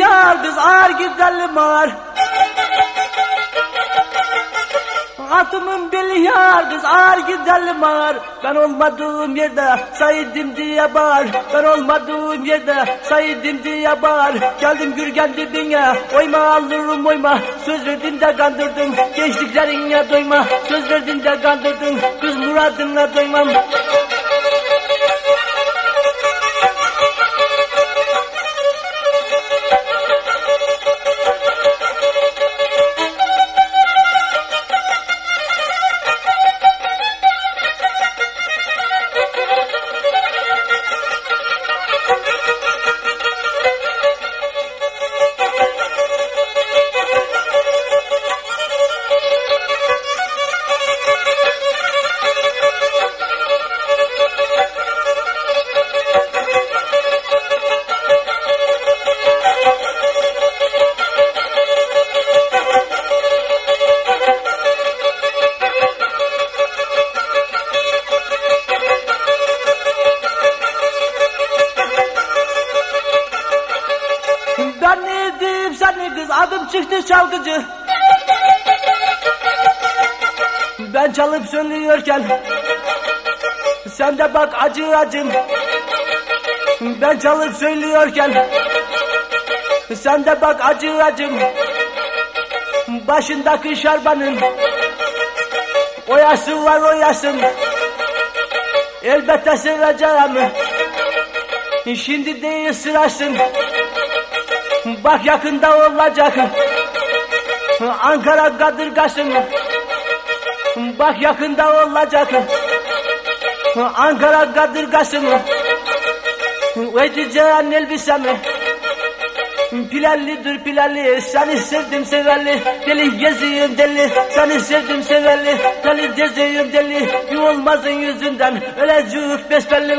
yar kız ağır gidelim ağır. Atımın beli yar kız ağır gidelim ağır. Ben olmadığım yerde saydım diye bağır. Ben olmadığım yerde saydım diye bağır. Geldim gürgen dibine oyma alırım oyma. Söz verdin de kandırdın gençliklerine doyma. Söz verdin de kandırdın kız muradına doymam. Çıktı çalgıcı Ben çalıp söylüyorken Sen de bak acı acım. Ben çalıp söylüyorken Sen de bak acı acım. Başındaki şarbanın Oyası var oyasın. Elbette seveceğim. Şimdi değil sırasın. Bak yakında olacak Ankara kadırgasın Bak yakında olacak. Ankara kadırgasın Ödeyeceğin elbisemi Pilallidir pilalli Seni sevdim severli. Deli geziyim deli Seni sevdim severli. Deli geziyim deli olmazın yüzünden. Ölecek besbelli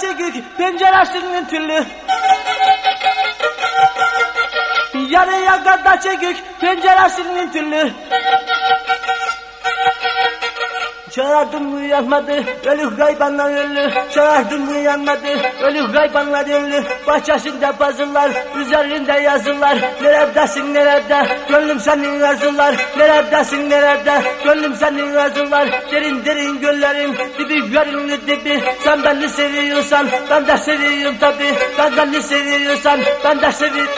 çekik penceresinin tülü. Yarıya kadar çekik penceresinin tülü Çağırdım uyanmadı, ölü gaybanlar ölü. Çağırdım uyanmadı, ölü gaybanlar ölü. Bahçesinde puzzle'lar, üzerinde yazılar. Neredesin nerede, gönlüm senin yazılar. Neredesin nerede, gönlüm senin yazılar. Derin derin göllerin, dibi görünlü dibi. Sen beni seviyorsan, ben de seviyorum tabi. Ben beni seviyorsan, ben de seviyorum.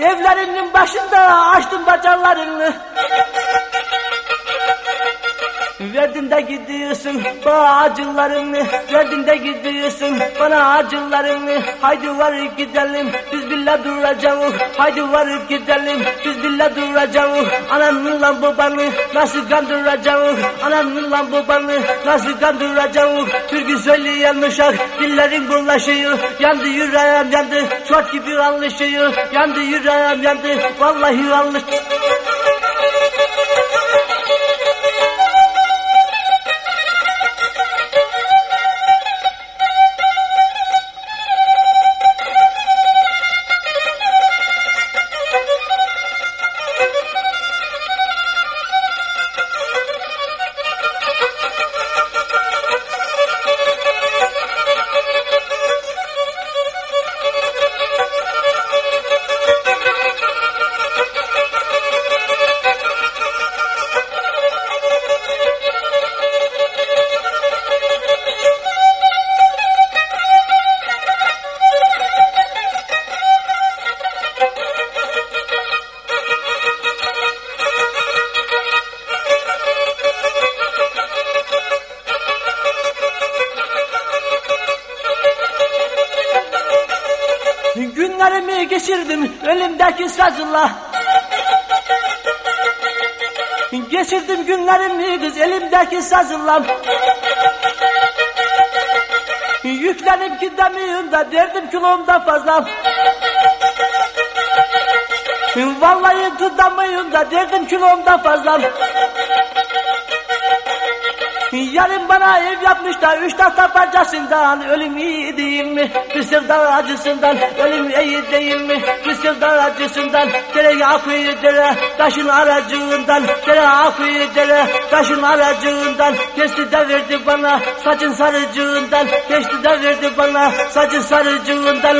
Evlerinin başında açtım bacalarını. Verdin de gidiyorsun bana acılarını Verdin de gidiyorsun bana acılarını. Haydi varıp gidelim biz billa duracağız. Haydi varıp gidelim biz billa duracağız. Ananın lan babanı nasıl kandıracağız? Ananın lan babanı nasıl kandıracağız? Türkü söyleyen uşak dillerin bulaşıyor. Yandı yüreğim yandı. Şort gibi anlaşıyor. Yandı yüreğim yandı. Vallahi anlaşıyor Geçirdim elimdeki sazla. Geçirdim günlerimi kız elimdeki sazla. Yüklenip gidemiyorum da derdim kilomda fazla. Vallahi tutamıyorum da derdim kilomda fazla Yarın bana ev yapmış da üç tahta parçasından Ölüm iyi değil mi? Sevda acısından Ölüm iyi değil mi? Sevda acısından Dere akıyor dere taşın aracığından Dere akıyor dere taşın aracığından Kesti de verdi bana saçın sarıcığından Kesti de verdi bana saçın sarıcığından